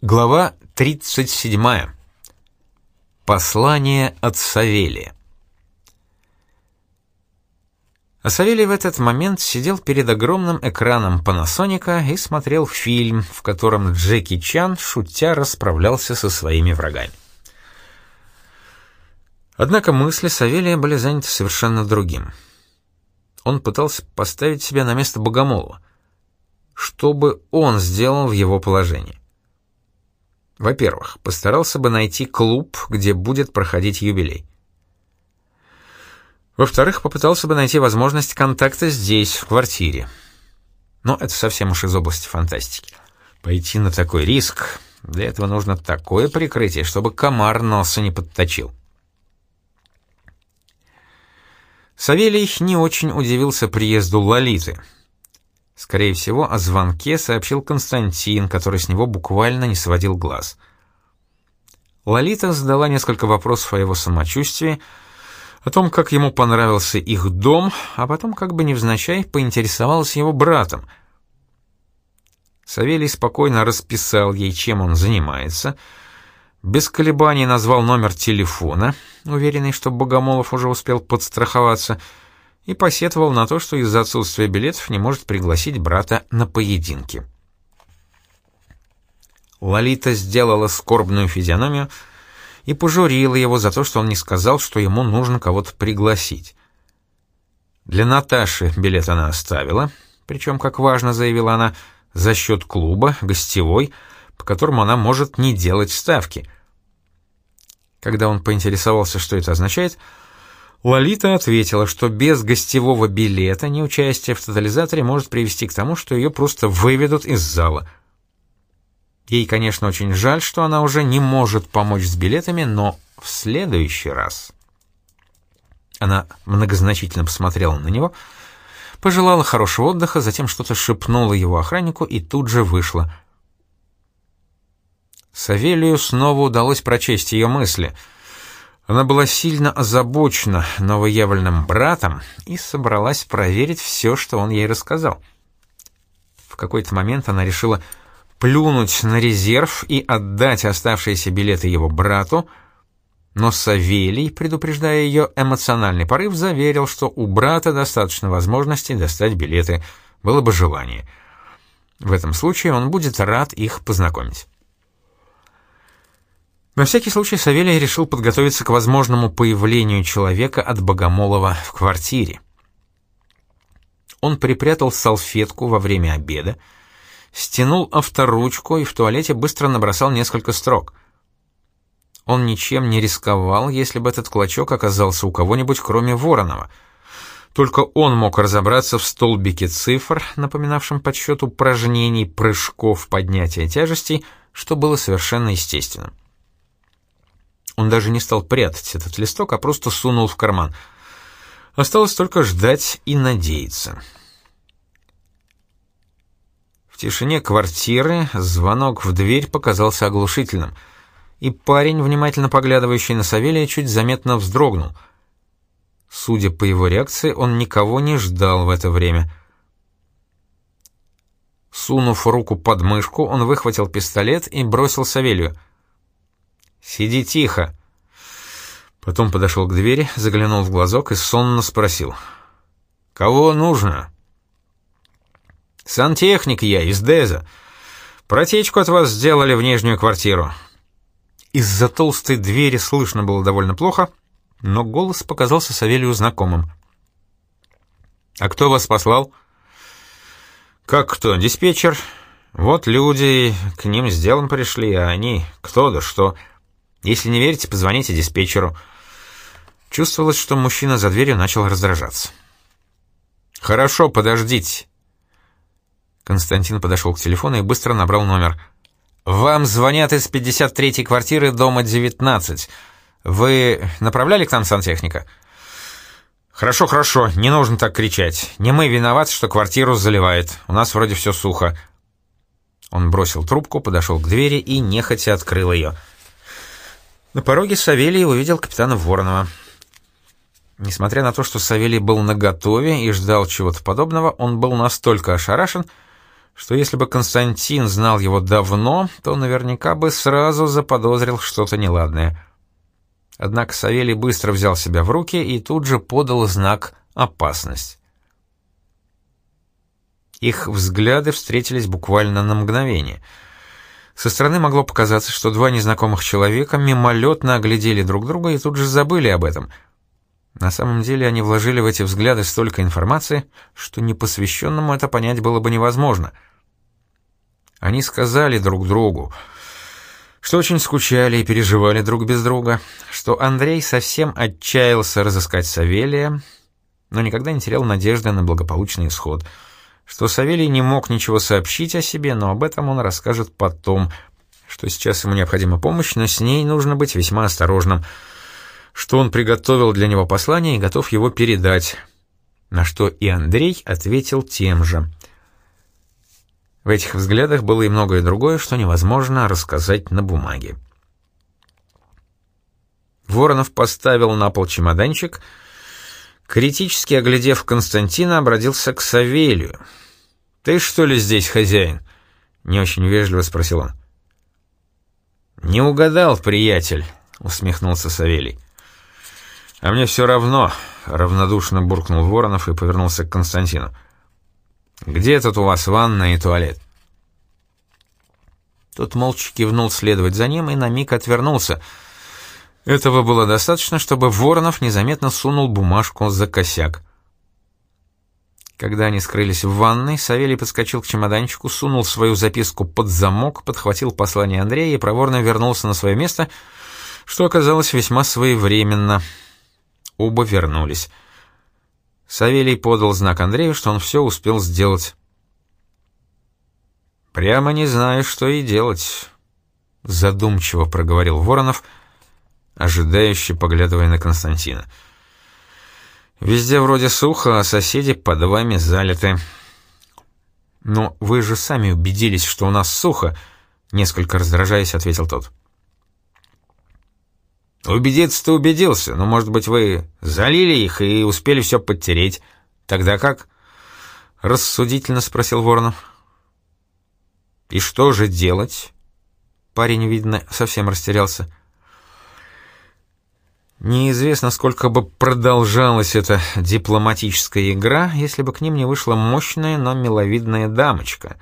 Глава 37. Послание от Савелия. А Савелий в этот момент сидел перед огромным экраном Панасоника и смотрел фильм, в котором Джеки Чан, шутя, расправлялся со своими врагами. Однако мысли Савелия были заняты совершенно другим. Он пытался поставить себя на место Богомолова. Что бы он сделал в его положении? Во-первых, постарался бы найти клуб, где будет проходить юбилей. Во-вторых, попытался бы найти возможность контакта здесь, в квартире. Но это совсем уж из области фантастики. Пойти на такой риск, для этого нужно такое прикрытие, чтобы комар носа не подточил. Савелий не очень удивился приезду Лолиты — Скорее всего, о звонке сообщил Константин, который с него буквально не сводил глаз. Лолита задала несколько вопросов о его самочувствии, о том, как ему понравился их дом, а потом, как бы невзначай, поинтересовалась его братом. Савелий спокойно расписал ей, чем он занимается, без колебаний назвал номер телефона, уверенный, что Богомолов уже успел подстраховаться — и посетовал на то, что из-за отсутствия билетов не может пригласить брата на поединки. Лолита сделала скорбную физиономию и пожурила его за то, что он не сказал, что ему нужно кого-то пригласить. Для Наташи билет она оставила, причем, как важно заявила она, за счет клуба, гостевой, по которому она может не делать ставки. Когда он поинтересовался, что это означает, Лолита ответила, что без гостевого билета неучастие в тотализаторе может привести к тому, что ее просто выведут из зала. Ей, конечно, очень жаль, что она уже не может помочь с билетами, но в следующий раз... Она многозначительно посмотрела на него, пожелала хорошего отдыха, затем что-то шепнула его охраннику и тут же вышла. Савелию снова удалось прочесть ее мысли — она была сильно озабочена новоявленным братом и собралась проверить все, что он ей рассказал. В какой-то момент она решила плюнуть на резерв и отдать оставшиеся билеты его брату, но Савелий, предупреждая ее эмоциональный порыв, заверил, что у брата достаточно возможностей достать билеты, было бы желание. В этом случае он будет рад их познакомить. На всякий случай Савелий решил подготовиться к возможному появлению человека от Богомолова в квартире. Он припрятал салфетку во время обеда, стянул авторучку и в туалете быстро набросал несколько строк. Он ничем не рисковал, если бы этот клочок оказался у кого-нибудь, кроме Воронова. Только он мог разобраться в столбике цифр, напоминавшем подсчет упражнений, прыжков, поднятия тяжестей, что было совершенно естественным. Он даже не стал прятать этот листок, а просто сунул в карман. Осталось только ждать и надеяться. В тишине квартиры звонок в дверь показался оглушительным, и парень, внимательно поглядывающий на Савелия, чуть заметно вздрогнул. Судя по его реакции, он никого не ждал в это время. Сунув руку под мышку, он выхватил пистолет и бросил Савелию — «Сиди тихо!» Потом подошел к двери, заглянул в глазок и сонно спросил. «Кого нужно?» «Сантехник я, из Деза. Протечку от вас сделали в нижнюю квартиру». Из-за толстой двери слышно было довольно плохо, но голос показался Савелию знакомым. «А кто вас послал?» «Как кто? Диспетчер? Вот люди, к ним с делом пришли, а они кто да что...» Если не верите, позвоните диспетчеру». Чувствовалось, что мужчина за дверью начал раздражаться. «Хорошо, подождите». Константин подошел к телефону и быстро набрал номер. «Вам звонят из 53-й квартиры дома 19. Вы направляли к нам сантехника?» «Хорошо, хорошо, не нужно так кричать. Не мы виноваты, что квартиру заливает. У нас вроде все сухо». Он бросил трубку, подошел к двери и нехотя открыл ее. На пороге Савелий увидел капитана Воронова. Несмотря на то, что Савелий был наготове и ждал чего-то подобного, он был настолько ошарашен, что если бы Константин знал его давно, то наверняка бы сразу заподозрил что-то неладное. Однако Савелий быстро взял себя в руки и тут же подал знак «опасность». Их взгляды встретились буквально на мгновение. Со стороны могло показаться, что два незнакомых человека мимолетно оглядели друг друга и тут же забыли об этом. На самом деле они вложили в эти взгляды столько информации, что непосвященному это понять было бы невозможно. Они сказали друг другу, что очень скучали и переживали друг без друга, что Андрей совсем отчаялся разыскать Савелия, но никогда не терял надежды на благополучный исход, что Савелий не мог ничего сообщить о себе, но об этом он расскажет потом, что сейчас ему необходима помощь, но с ней нужно быть весьма осторожным, что он приготовил для него послание и готов его передать, на что и Андрей ответил тем же — в этих взглядах было и многое другое, что невозможно рассказать на бумаге. Воронов поставил на пол чемоданчик, критически оглядев Константина, обратился к Савелию. «Ты что ли здесь хозяин?» — не очень вежливо спросил он. «Не угадал, приятель», — усмехнулся Савелий. «А мне все равно», — равнодушно буркнул Воронов и повернулся к Константину. Где тут у вас ванна и туалет?» Тот молча кивнул следовать за ним и на миг отвернулся. Этого было достаточно, чтобы Воронов незаметно сунул бумажку за косяк. Когда они скрылись в ванной, Савелий подскочил к чемоданчику, сунул свою записку под замок, подхватил послание Андрея и проворно вернулся на свое место, что оказалось весьма своевременно. Оба вернулись. Савелий подал знак Андрею, что он все успел сделать. «Прямо не знаю, что и делать», — задумчиво проговорил Воронов, ожидающе поглядывая на Константина. «Везде вроде сухо, а соседи под вами залиты». «Но вы же сами убедились, что у нас сухо», — несколько раздражаясь, ответил тот. «Убедиться-то убедился, но, может быть, вы залили их и успели все подтереть. Тогда как?» — рассудительно спросил Воронов. «И что же делать?» Парень, видно, совсем растерялся. Неизвестно, сколько бы продолжалась эта дипломатическая игра, если бы к ним не вышла мощная, но миловидная дамочка.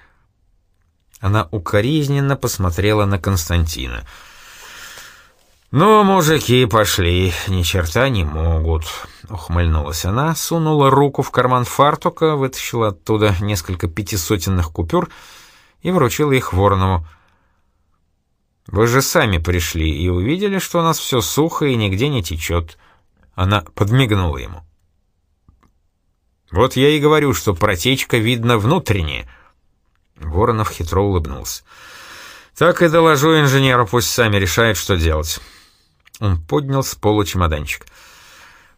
Она укоризненно посмотрела на Константина — «Ну, мужики пошли, ни черта не могут», — ухмыльнулась она, сунула руку в карман фартука, вытащила оттуда несколько пятисотенных купюр и вручила их Воронову. «Вы же сами пришли и увидели, что у нас все сухо и нигде не течет». Она подмигнула ему. «Вот я и говорю, что протечка видно внутренняя». Воронов хитро улыбнулся. «Так и доложу инженеру, пусть сами решают, что делать». Он поднял с пола чемоданчик.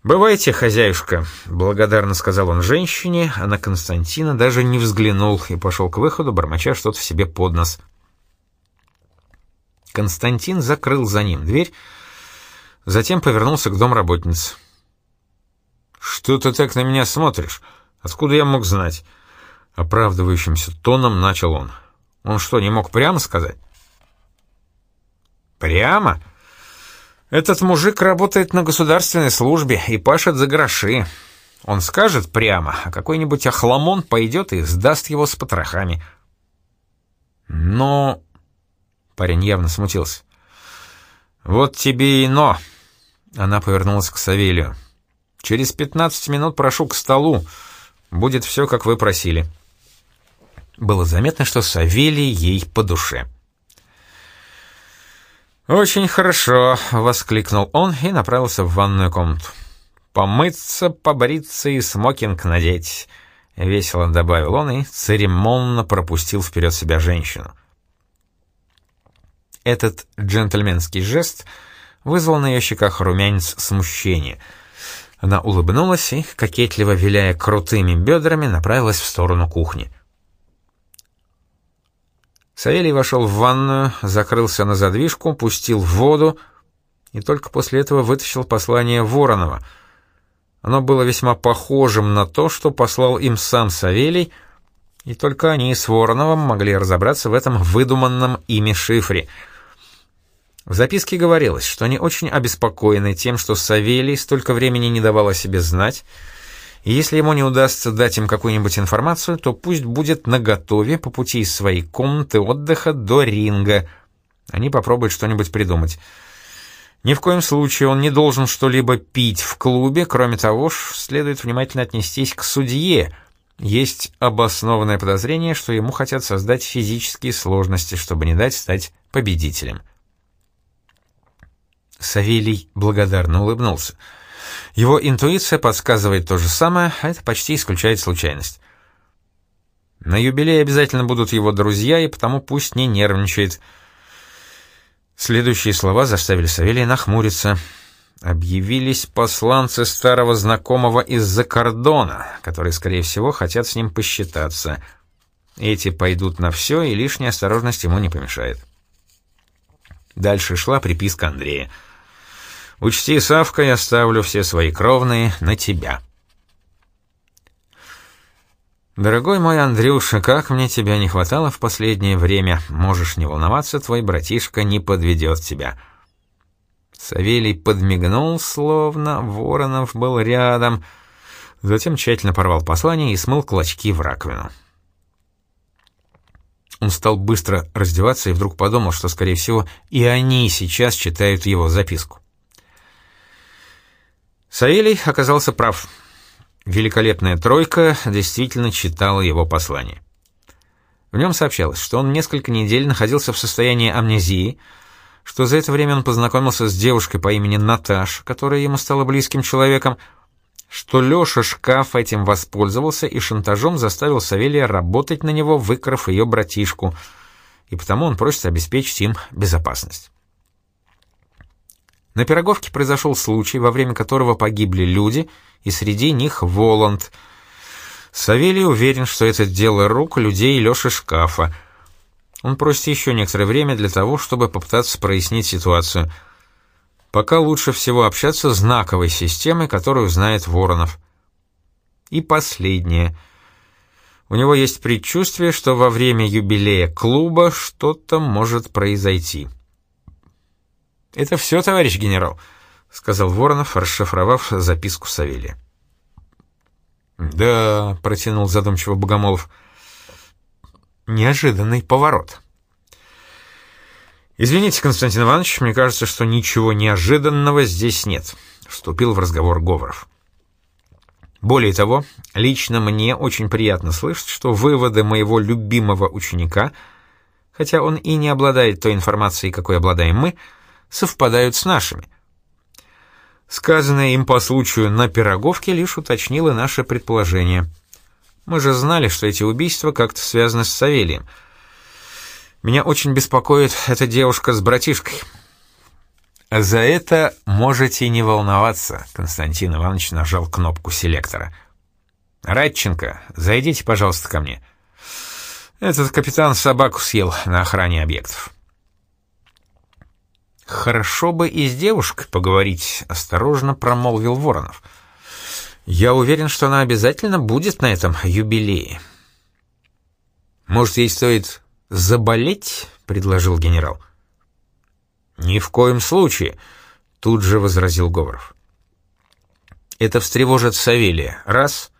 «Бывайте, хозяюшка», — благодарно сказал он женщине, а на Константина даже не взглянул и пошел к выходу, бормоча что-то в себе под нос. Константин закрыл за ним дверь, затем повернулся к домработнице. «Что ты так на меня смотришь? Откуда я мог знать?» Оправдывающимся тоном начал он. «Он что, не мог прямо сказать?» «Прямо?» Этот мужик работает на государственной службе и пашет за гроши. Он скажет прямо, а какой-нибудь охламон пойдет и сдаст его с потрохами. Но... Парень явно смутился. «Вот тебе и но!» Она повернулась к Савелию. «Через пятнадцать минут прошу к столу. Будет все, как вы просили». Было заметно, что Савелий ей по душе. «Очень хорошо», — воскликнул он и направился в ванную комнату. «Помыться, побриться и смокинг надеть», — весело добавил он и церемонно пропустил вперед себя женщину. Этот джентльменский жест вызвал на ее щеках румянец смущения. Она улыбнулась и, кокетливо виляя крутыми бедрами, направилась в сторону кухни. Савелий вошел в ванную, закрылся на задвижку, пустил в воду и только после этого вытащил послание Воронова. Оно было весьма похожим на то, что послал им сам Савелий, И только они с Вороновым могли разобраться в этом выдуманном ими шифре. В записке говорилось, что они очень обеспокоены тем, что Савелий столько времени не давал о себе знать, и если ему не удастся дать им какую-нибудь информацию, то пусть будет наготове по пути из своей комнаты отдыха до ринга. Они попробуют что-нибудь придумать. Ни в коем случае он не должен что-либо пить в клубе, кроме того, следует внимательно отнестись к судье. Есть обоснованное подозрение, что ему хотят создать физические сложности, чтобы не дать стать победителем. Савелий благодарно улыбнулся. Его интуиция подсказывает то же самое, а это почти исключает случайность. На юбилее обязательно будут его друзья, и потому пусть не нервничает — Следующие слова заставили Савелия нахмуриться. Объявились посланцы старого знакомого из-за кордона, которые, скорее всего, хотят с ним посчитаться. Эти пойдут на все, и лишняя осторожность ему не помешает. Дальше шла приписка Андрея. «Учти, Савка, я ставлю все свои кровные на тебя». «Дорогой мой Андрюша, как мне тебя не хватало в последнее время. Можешь не волноваться, твой братишка не подведет тебя». Савелий подмигнул, словно Воронов был рядом, затем тщательно порвал послание и смыл клочки в раковину. Он стал быстро раздеваться и вдруг подумал, что, скорее всего, и они сейчас читают его записку. Савелий оказался прав. Великолепная тройка действительно читала его послание. В нем сообщалось, что он несколько недель находился в состоянии амнезии, что за это время он познакомился с девушкой по имени Наташ, которая ему стала близким человеком, что Лёша Шкаф этим воспользовался и шантажом заставил Савелия работать на него, выкрав ее братишку, и потому он просит обеспечить им безопасность. На Пироговке произошел случай, во время которого погибли люди — и среди них Воланд. Савелий уверен, что это дело рук людей Лёши Шкафа. Он просит еще некоторое время для того, чтобы попытаться прояснить ситуацию. Пока лучше всего общаться с знаковой системой, которую знает Воронов. И последнее. У него есть предчувствие, что во время юбилея клуба что-то может произойти. «Это все, товарищ генерал», — сказал Воронов, расшифровав записку Савелия. «Да», — протянул задумчиво Богомолов, — «неожиданный поворот». «Извините, Константин Иванович, мне кажется, что ничего неожиданного здесь нет», — вступил в разговор Говоров. «Более того, лично мне очень приятно слышать, что выводы моего любимого ученика, хотя он и не обладает той информацией, какой обладаем мы, совпадают с нашими». Сказанное им по случаю на пироговке лишь уточнило наше предположение. Мы же знали, что эти убийства как-то связаны с Савелием. Меня очень беспокоит эта девушка с братишкой. За это можете не волноваться, Константин Иванович нажал кнопку селектора. Радченко, зайдите, пожалуйста, ко мне. Этот капитан собаку съел на охране объектов. «Хорошо бы и с девушкой поговорить», — осторожно промолвил Воронов. «Я уверен, что она обязательно будет на этом юбилее». «Может, ей стоит заболеть?» — предложил генерал. «Ни в коем случае», — тут же возразил Говоров. «Это встревожит Савелия. Раз.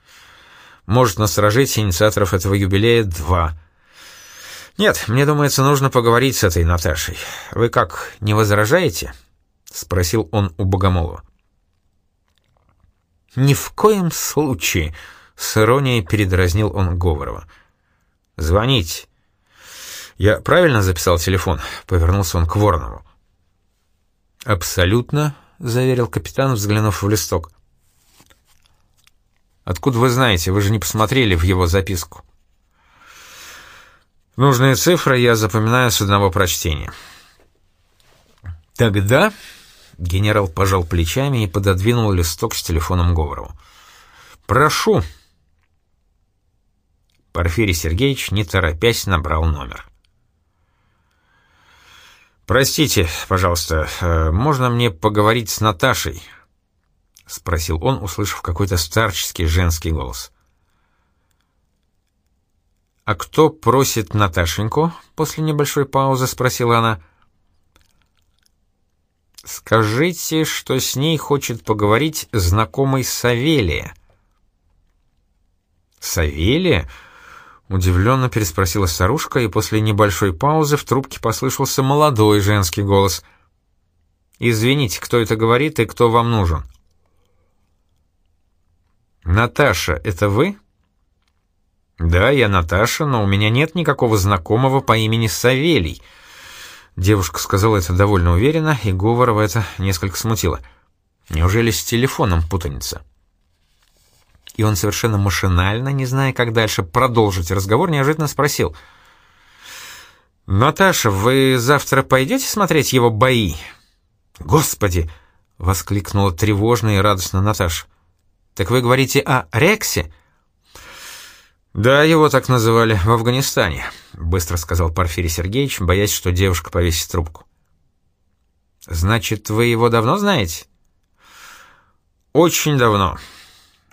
Может насторожить инициаторов этого юбилея. Два. «Нет, мне думается, нужно поговорить с этой Наташей. Вы как, не возражаете?» — спросил он у Богомолова. «Ни в коем случае!» — с иронией передразнил он Говорова. «Звонить!» «Я правильно записал телефон?» — повернулся он к Воронову. «Абсолютно», — заверил капитан, взглянув в листок. «Откуда вы знаете? Вы же не посмотрели в его записку». Нужные цифры я запоминаю с одного прочтения. Тогда генерал пожал плечами и пододвинул листок с телефоном Говорову. «Прошу». Порфирий Сергеевич, не торопясь, набрал номер. «Простите, пожалуйста, э, можно мне поговорить с Наташей?» — спросил он, услышав какой-то старческий женский голос. «А кто просит Наташеньку?» — после небольшой паузы спросила она. «Скажите, что с ней хочет поговорить знакомый Савелия». «Савелия?» — удивленно переспросила старушка, и после небольшой паузы в трубке послышался молодой женский голос. «Извините, кто это говорит и кто вам нужен?» «Наташа, это вы?» «Да, я Наташа, но у меня нет никакого знакомого по имени Савелий». Девушка сказала это довольно уверенно, и Говорова это несколько смутило. «Неужели с телефоном путаница?» И он совершенно машинально, не зная, как дальше продолжить разговор, неожиданно спросил. «Наташа, вы завтра пойдете смотреть его бои?» «Господи!» — воскликнула тревожно и радостно Наташа. «Так вы говорите о Рексе?» «Да, его так называли в Афганистане», — быстро сказал Порфирий Сергеевич, боясь, что девушка повесит трубку. «Значит, вы его давно знаете?» «Очень давно».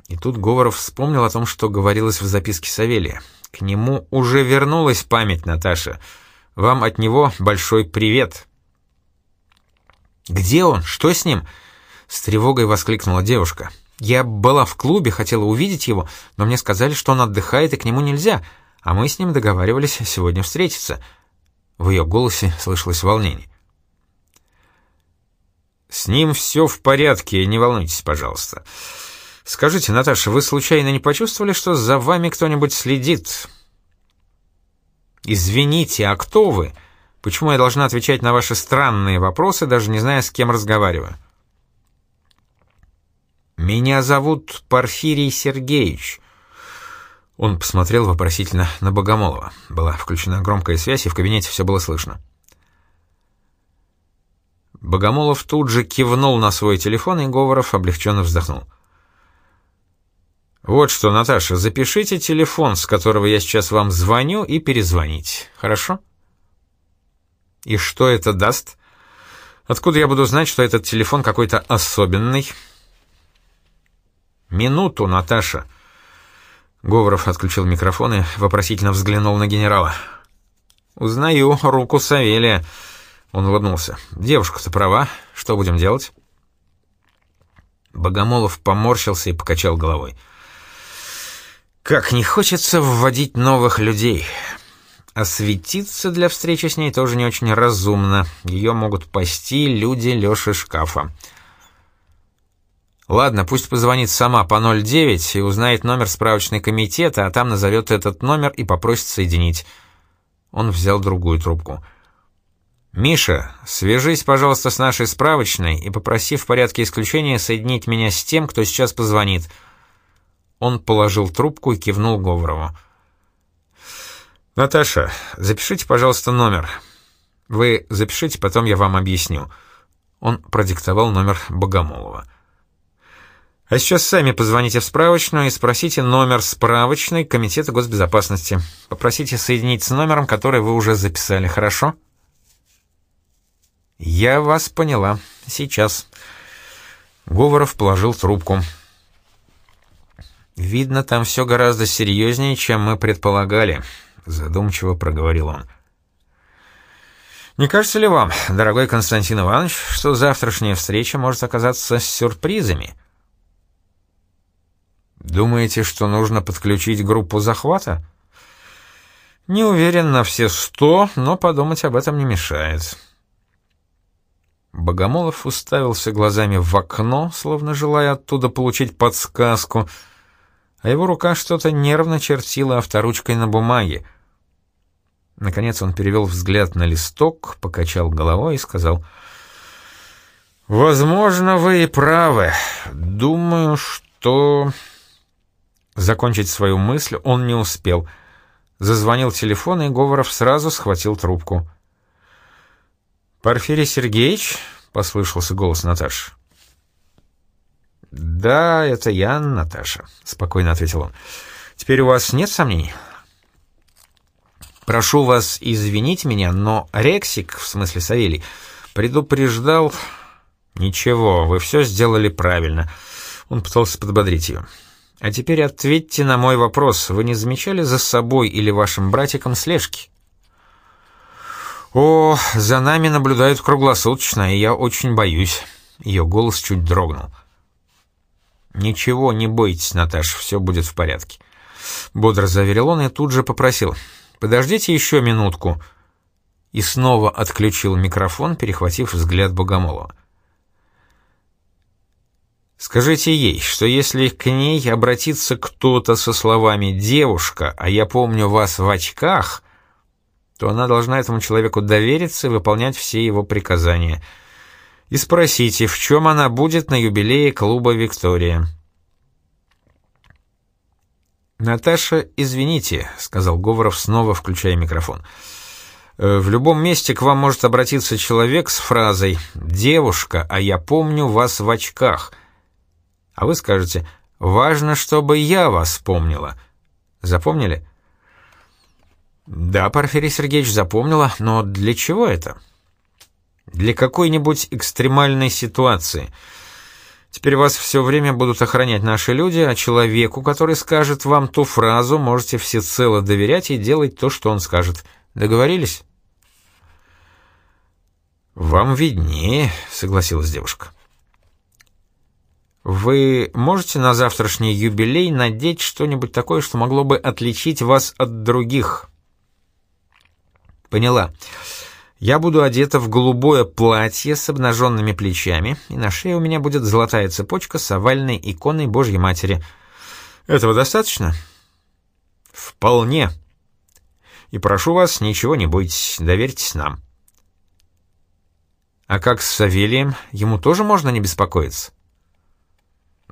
И тут Говоров вспомнил о том, что говорилось в записке Савелия. «К нему уже вернулась память, Наташа. Вам от него большой привет». «Где он? Что с ним?» — с тревогой воскликнула девушка. Я была в клубе, хотела увидеть его, но мне сказали, что он отдыхает и к нему нельзя, а мы с ним договаривались сегодня встретиться». В ее голосе слышалось волнение. «С ним все в порядке, не волнуйтесь, пожалуйста. Скажите, Наташа, вы случайно не почувствовали, что за вами кто-нибудь следит?» «Извините, а кто вы? Почему я должна отвечать на ваши странные вопросы, даже не зная, с кем разговариваю?» «Меня зовут Порфирий Сергеевич». Он посмотрел вопросительно на Богомолова. Была включена громкая связь, и в кабинете все было слышно. Богомолов тут же кивнул на свой телефон, и Говоров облегченно вздохнул. «Вот что, Наташа, запишите телефон, с которого я сейчас вам звоню, и перезвоните, хорошо?» «И что это даст? Откуда я буду знать, что этот телефон какой-то особенный?» «Минуту, Наташа!» Говоров отключил микрофон и вопросительно взглянул на генерала. «Узнаю руку Савелия». Он улыбнулся. «Девушка-то права. Что будем делать?» Богомолов поморщился и покачал головой. «Как не хочется вводить новых людей. Осветиться для встречи с ней тоже не очень разумно. Ее могут пасти люди Лёши Шкафа». Ладно, пусть позвонит сама по 09 и узнает номер справочной комитета, а там назовет этот номер и попросит соединить. Он взял другую трубку. «Миша, свяжись, пожалуйста, с нашей справочной и попроси в порядке исключения соединить меня с тем, кто сейчас позвонит». Он положил трубку и кивнул Говорову. «Наташа, запишите, пожалуйста, номер. Вы запишите, потом я вам объясню». Он продиктовал номер Богомолова. А сейчас сами позвоните в справочную и спросите номер справочной Комитета госбезопасности. Попросите соединить с номером, который вы уже записали, хорошо? Я вас поняла. Сейчас. Говоров положил трубку. «Видно, там все гораздо серьезнее, чем мы предполагали», — задумчиво проговорил он. «Не кажется ли вам, дорогой Константин Иванович, что завтрашняя встреча может оказаться сюрпризами?» Думаете, что нужно подключить группу захвата? Не уверен на все сто, но подумать об этом не мешает. Богомолов уставился глазами в окно, словно желая оттуда получить подсказку, а его рука что-то нервно чертила авторучкой на бумаге. Наконец он перевел взгляд на листок, покачал головой и сказал, «Возможно, вы и правы. Думаю, что...» Закончить свою мысль он не успел. Зазвонил телефон, и Говоров сразу схватил трубку. «Порфирий Сергеевич?» — послышался голос Наташи. «Да, это я, Наташа», — спокойно ответил он. «Теперь у вас нет сомнений?» «Прошу вас извинить меня, но Рексик, в смысле Савелий, предупреждал...» «Ничего, вы все сделали правильно». Он пытался подбодрить ее. А теперь ответьте на мой вопрос. Вы не замечали за собой или вашим братиком слежки? О, за нами наблюдают круглосуточно, и я очень боюсь. Ее голос чуть дрогнул. Ничего, не бойтесь, Наташа, все будет в порядке. Бодро заверил он и тут же попросил. Подождите еще минутку. И снова отключил микрофон, перехватив взгляд Богомолова. Скажите ей, что если к ней обратится кто-то со словами «девушка, а я помню вас в очках», то она должна этому человеку довериться и выполнять все его приказания. И спросите, в чем она будет на юбилее клуба «Виктория». «Наташа, извините», — сказал Говоров, снова включая микрофон. «Э, «В любом месте к вам может обратиться человек с фразой «Девушка, а я помню вас в очках», а вы скажете «Важно, чтобы я вас помнила». Запомнили?» «Да, Порфирий Сергеевич запомнила, но для чего это?» «Для какой-нибудь экстремальной ситуации». Теперь вас все время будут охранять наши люди, а человеку, который скажет вам ту фразу, можете всецело доверять и делать то, что он скажет. Договорились? Вам виднее, согласилась девушка. Вы можете на завтрашний юбилей надеть что-нибудь такое, что могло бы отличить вас от других? Поняла. Я буду одета в голубое платье с обнаженными плечами, и на шее у меня будет золотая цепочка с овальной иконой Божьей Матери. Этого достаточно? Вполне. И прошу вас, ничего не бойтесь, доверьтесь нам. А как с Савелием? Ему тоже можно не беспокоиться?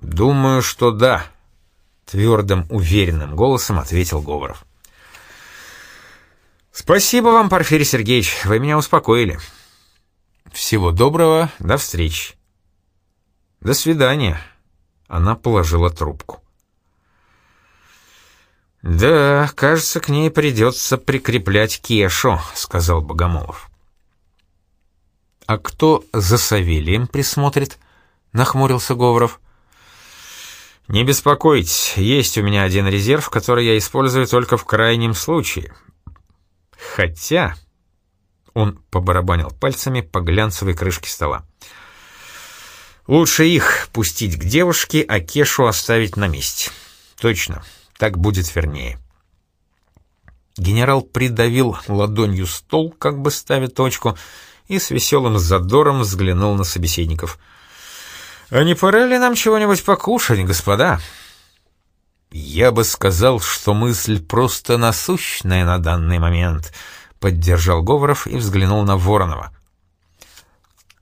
«Думаю, что да», — твердым, уверенным голосом ответил Говоров. «Спасибо вам, Порфирий Сергеевич, вы меня успокоили. Всего доброго, до встречи». «До свидания», — она положила трубку. «Да, кажется, к ней придется прикреплять Кешу», — сказал Богомолов. «А кто за Савелием присмотрит?» — нахмурился Говоров. «Не беспокойтесь, есть у меня один резерв, который я использую только в крайнем случае. Хотя...» Он побарабанил пальцами по глянцевой крышке стола. «Лучше их пустить к девушке, а Кешу оставить на месте. Точно, так будет вернее». Генерал придавил ладонью стол, как бы ставя точку, и с веселым задором взглянул на собеседников — «А не пора ли нам чего-нибудь покушать, господа?» «Я бы сказал, что мысль просто насущная на данный момент», — поддержал Говоров и взглянул на Воронова.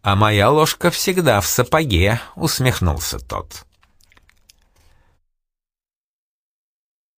«А моя ложка всегда в сапоге», — усмехнулся тот.